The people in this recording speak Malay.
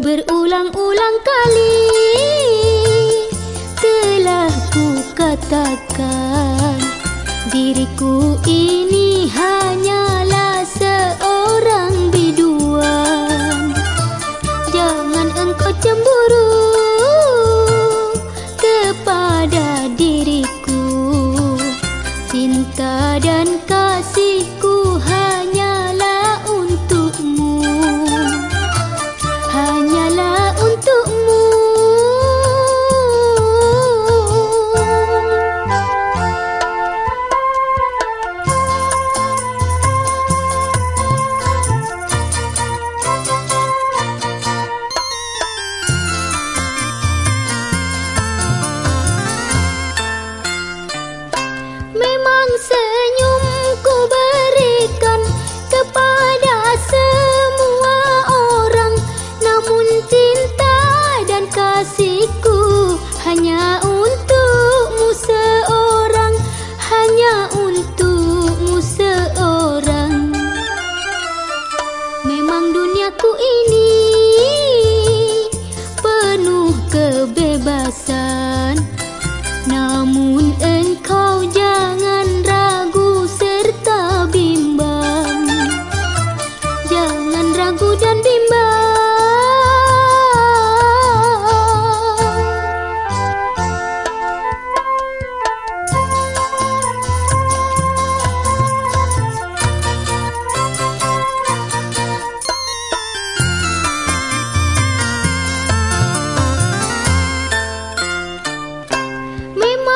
Berulang-ulang kali Telah ku katakan Diriku ini hanyalah seorang biduan. Jangan engkau cemburu kebebasan. Namun engkau jangan ragu serta bimbang. Jangan ragu dan bimbang